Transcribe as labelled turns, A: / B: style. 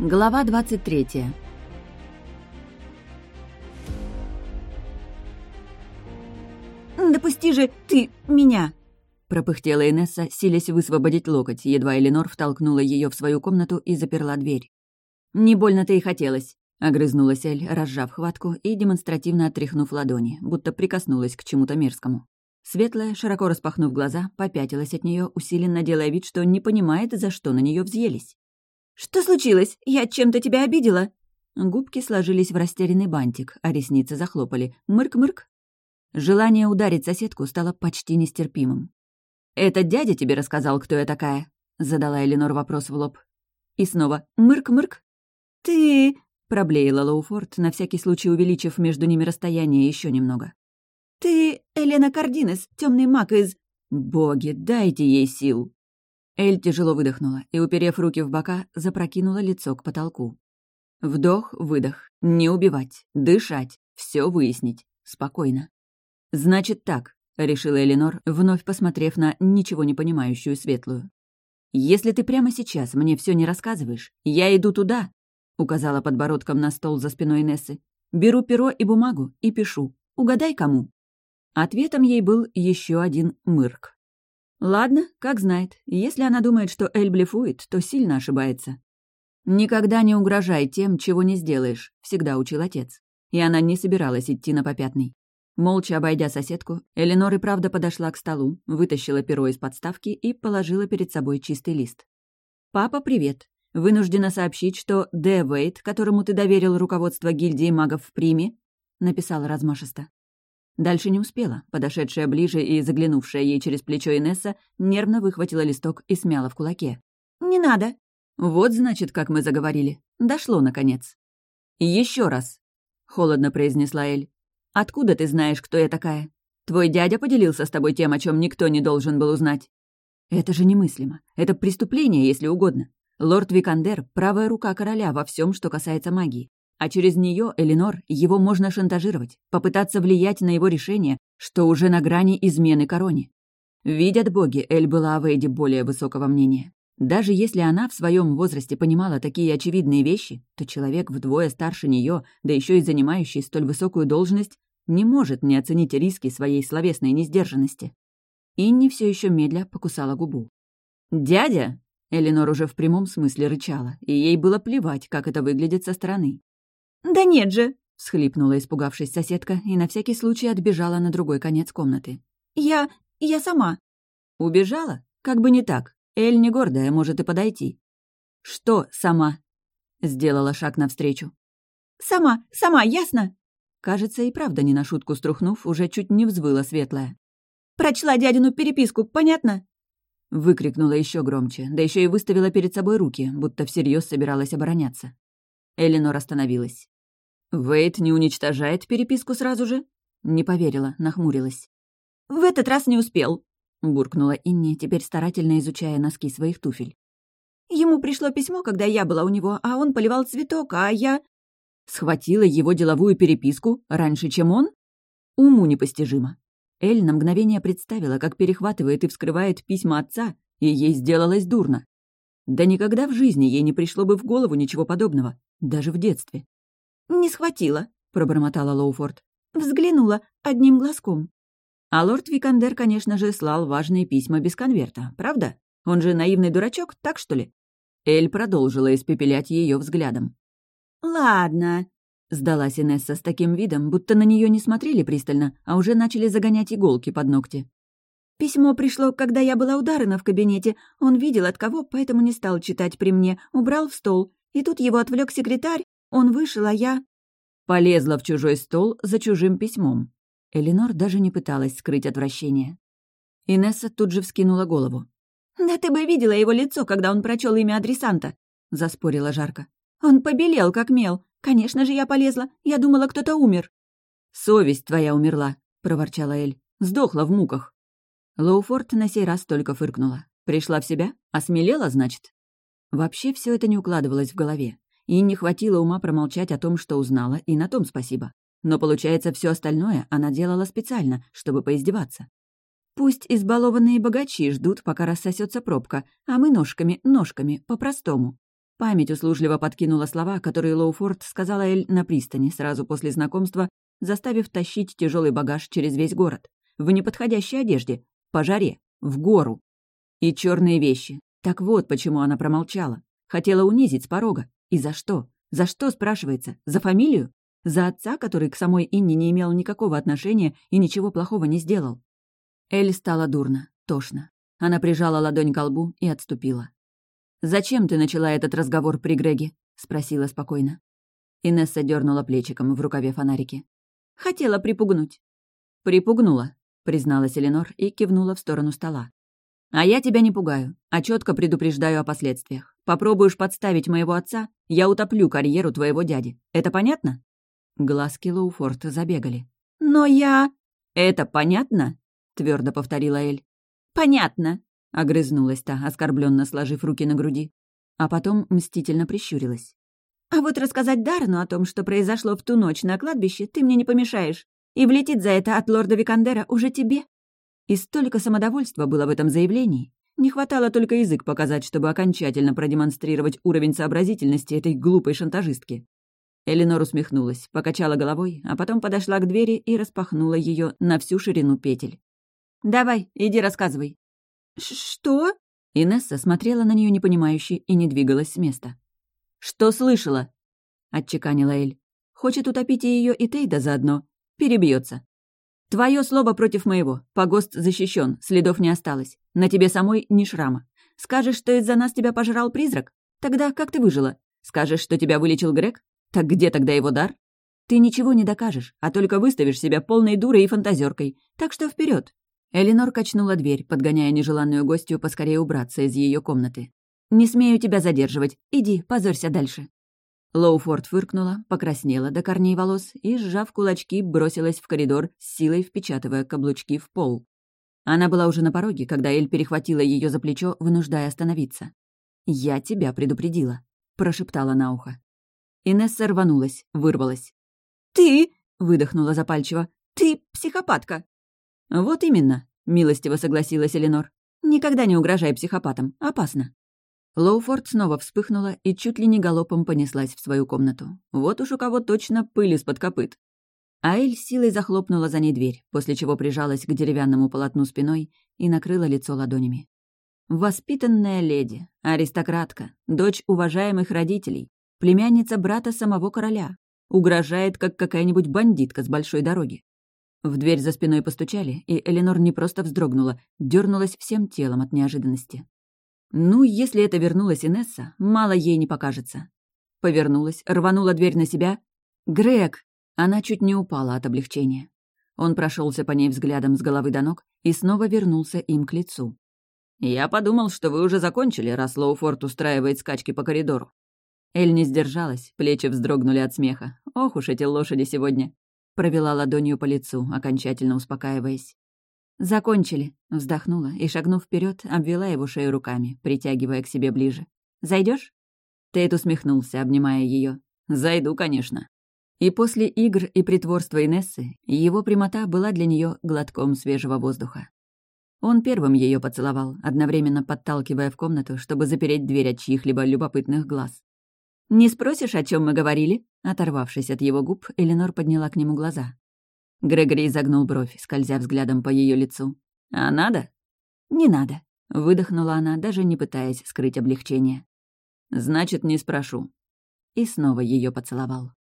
A: Глава 23
B: «Допусти же ты меня!»
A: пропыхтела Инесса, силясь высвободить локоть, едва Эленор втолкнула ее в свою комнату и заперла дверь. «Не больно-то и хотелось», — огрызнулась Эль, разжав хватку и демонстративно отряхнув ладони, будто прикоснулась к чему-то мерзкому. Светлая, широко распахнув глаза, попятилась от нее, усиленно делая вид, что не понимает, за что на нее взъелись.
B: «Что случилось? Я чем-то тебя обидела?»
A: Губки сложились в растерянный бантик, а ресницы захлопали. Мырк-мырк. Желание ударить соседку стало почти нестерпимым. «Это дядя тебе рассказал, кто я такая?» — задала Эленор вопрос в лоб. И снова «мырк-мырк».
B: «Ты...»
A: — проблеяла Лоуфорд, на всякий случай увеличив между ними расстояние еще немного.
B: «Ты Элена Кардинес, темный маг из...»
A: «Боги, дайте ей сил!» Эль тяжело выдохнула и, уперев руки в бока, запрокинула лицо к потолку. Вдох, выдох. Не убивать, дышать, все выяснить. Спокойно. «Значит так», — решила Эленор, вновь посмотрев на ничего не понимающую светлую. «Если ты прямо сейчас мне все не рассказываешь, я иду туда», — указала подбородком на стол за спиной Нессы. «Беру перо и бумагу и пишу. Угадай, кому». Ответом ей был еще один мырк. Ладно, как знает. Если она думает, что Эль блефует, то сильно ошибается. «Никогда не угрожай тем, чего не сделаешь», — всегда учил отец. И она не собиралась идти на попятный. Молча обойдя соседку, Эленор и правда подошла к столу, вытащила перо из подставки и положила перед собой чистый лист. «Папа, привет. Вынуждена сообщить, что Д. Вейт, которому ты доверил руководство гильдии магов в Приме», — написала размашисто. Дальше не успела. Подошедшая ближе и заглянувшая ей через плечо Инесса нервно выхватила листок и смяла в кулаке.
B: «Не надо».
A: «Вот, значит, как мы заговорили. Дошло, наконец». Еще раз», — холодно произнесла Эль. «Откуда ты знаешь, кто я такая? Твой дядя поделился с тобой тем, о чем никто не должен был узнать». «Это же немыслимо. Это преступление, если угодно. Лорд Викандер — правая рука короля во всем, что касается магии. А через нее, Эленор, его можно шантажировать, попытаться влиять на его решение, что уже на грани измены короне. Видят боги, Эль была о Вейде более высокого мнения. Даже если она в своем возрасте понимала такие очевидные вещи, то человек вдвое старше нее, да еще и занимающий столь высокую должность, не может не оценить риски своей словесной несдержанности. Инни все еще медля покусала губу. «Дядя!» Эленор уже в прямом смысле рычала, и ей было плевать, как это выглядит со стороны.
B: «Да нет же!»
A: — всхлипнула, испугавшись соседка, и на всякий случай отбежала на другой конец комнаты.
B: «Я... я сама».
A: «Убежала? Как бы не так. Эль не гордая, может и подойти». «Что сама?» — сделала шаг навстречу.
B: «Сама, сама, ясно?»
A: Кажется, и правда не на шутку струхнув, уже чуть не взвыла светлая.
B: «Прочла дядину переписку, понятно?»
A: Выкрикнула еще громче, да еще и выставила перед собой руки, будто всерьез собиралась обороняться. Эленор остановилась. «Вейт не уничтожает переписку сразу же?» Не поверила, нахмурилась.
B: «В этот раз не успел», — буркнула
A: Инни, теперь старательно изучая носки своих туфель.
B: «Ему пришло письмо, когда я была у него, а он поливал цветок, а я...»
A: Схватила его деловую переписку раньше, чем он? Уму непостижимо. Эль на мгновение представила, как перехватывает и вскрывает письма отца, и ей сделалось дурно. Да никогда в жизни ей не пришло бы в голову ничего подобного, даже в детстве.
B: «Не схватила», —
A: пробормотала Лоуфорд.
B: «Взглянула одним глазком».
A: А лорд Викандер, конечно же, слал важные письма без конверта, правда? Он же наивный дурачок, так что ли? Эль продолжила испепелять ее взглядом.
B: «Ладно», —
A: сдалась Инесса с таким видом, будто на нее не смотрели пристально, а уже начали загонять иголки под ногти.
B: «Письмо пришло, когда я была у Даррена в кабинете. Он видел от кого, поэтому не стал читать при мне, убрал в стол. И тут его отвлек секретарь, он вышел, а я...
A: Полезла в чужой стол за чужим письмом. Эленор даже не пыталась скрыть отвращение. Инесса тут же вскинула голову.
B: «Да ты бы видела его лицо, когда он прочел имя адресанта!» — заспорила жарко. «Он побелел, как мел. Конечно же, я полезла. Я думала, кто-то умер».
A: «Совесть твоя умерла», — проворчала Эль. «Сдохла в муках». Лоуфорд на сей раз только фыркнула. Пришла в себя? Осмелела, значит? Вообще все это не укладывалось в голове. И не хватило ума промолчать о том, что узнала, и на том спасибо. Но, получается, все остальное она делала специально, чтобы поиздеваться. Пусть избалованные богачи ждут, пока рассосется пробка, а мы ножками, ножками, по-простому. Память услужливо подкинула слова, которые Лоуфорд сказала Эль на пристани сразу после знакомства, заставив тащить тяжелый багаж через весь город. В неподходящей одежде, по жаре, в гору. И черные вещи. Так вот, почему она промолчала. Хотела унизить с порога. И за что? За что, спрашивается? За фамилию? За отца, который к самой Инне не имел никакого отношения и ничего плохого не сделал? Эль стала дурно, тошно. Она прижала ладонь к лбу и отступила. «Зачем ты начала этот разговор при Греге?» — спросила спокойно. Инесса дернула плечиком в рукаве фонарики. «Хотела припугнуть». «Припугнула», — призналась Эленор и кивнула в сторону стола. «А я тебя не пугаю, а четко предупреждаю о последствиях. Попробуешь подставить моего отца, я утоплю карьеру твоего дяди. Это понятно?» Глазки Лоуфорд забегали.
B: «Но я...»
A: «Это понятно?» — твердо повторила Эль.
B: «Понятно», —
A: огрызнулась та, оскорбленно сложив руки на груди. А потом мстительно прищурилась.
B: «А вот рассказать Дарну о том, что произошло в ту ночь на кладбище, ты мне не помешаешь. И влетит за это от лорда Викандера уже тебе».
A: И столько самодовольства было в этом заявлении. Не хватало только язык показать, чтобы окончательно продемонстрировать уровень сообразительности этой глупой шантажистки. Эленор усмехнулась, покачала головой, а потом подошла к двери и распахнула ее на всю ширину петель. «Давай, иди рассказывай»,
B: «Что?»
A: Инесса смотрела на нее непонимающе и не двигалась с места. «Что слышала?» — отчеканила Эль. «Хочет утопить ее и Тейда заодно. Перебьется. Твое слово против моего. Погост защищен, следов не осталось. На тебе самой ни шрама. Скажешь, что из-за нас тебя пожрал призрак? Тогда как ты выжила? Скажешь, что тебя вылечил Грег? Так где тогда его дар? Ты ничего не докажешь, а только выставишь себя полной дурой и фантазеркой. Так что вперед, Элинор качнула дверь, подгоняя нежеланную гостью поскорее убраться из ее комнаты. «Не смею тебя задерживать. Иди, позорься дальше». Лоуфорд фыркнула, покраснела до корней волос и, сжав кулачки, бросилась в коридор, с силой впечатывая каблучки в пол. Она была уже на пороге, когда Эль перехватила ее за плечо, вынуждая остановиться. «Я тебя предупредила», — прошептала на ухо. Инесса рванулась, вырвалась.
B: «Ты!» — выдохнула запальчиво. «Ты психопатка!»
A: «Вот именно», — милостиво согласилась Эленор. «Никогда не угрожай психопатам. Опасно». Лоуфорд снова вспыхнула и чуть ли не галопом понеслась в свою комнату. Вот уж у кого точно пыль из-под копыт. Аэль силой захлопнула за ней дверь, после чего прижалась к деревянному полотну спиной и накрыла лицо ладонями. Воспитанная леди, аристократка, дочь уважаемых родителей, племянница брата самого короля, угрожает, как какая-нибудь бандитка с большой дороги. В дверь за спиной постучали, и Эленор не просто вздрогнула, дернулась всем телом от неожиданности. Ну, если это вернулась Инесса, мало ей не покажется. Повернулась, рванула дверь на себя. «Грег!» Она чуть не упала от облегчения. Он прошелся по ней взглядом с головы до ног и снова вернулся им к лицу. «Я подумал, что вы уже закончили, раз Лоуфорд устраивает скачки по коридору». Эль не сдержалась, плечи вздрогнули от смеха. Ох уж эти лошади сегодня. Провела ладонью по лицу, окончательно успокаиваясь. «Закончили», — вздохнула и, шагнув вперед, обвела его шею руками, притягивая к себе ближе. Зайдешь? Тейт усмехнулся, обнимая ее. «Зайду, конечно». И после игр и притворства Инессы его прямота была для нее глотком свежего воздуха. Он первым ее поцеловал, одновременно подталкивая в комнату, чтобы запереть дверь от чьих-либо любопытных глаз. «Не спросишь, о чем мы говорили?» Оторвавшись от его губ, Эленор подняла к нему глаза. Грегори изогнул бровь, скользя взглядом по ее лицу. «А надо?» «Не надо», — выдохнула она, даже не пытаясь скрыть облегчение. «Значит, не спрошу». И снова ее поцеловал.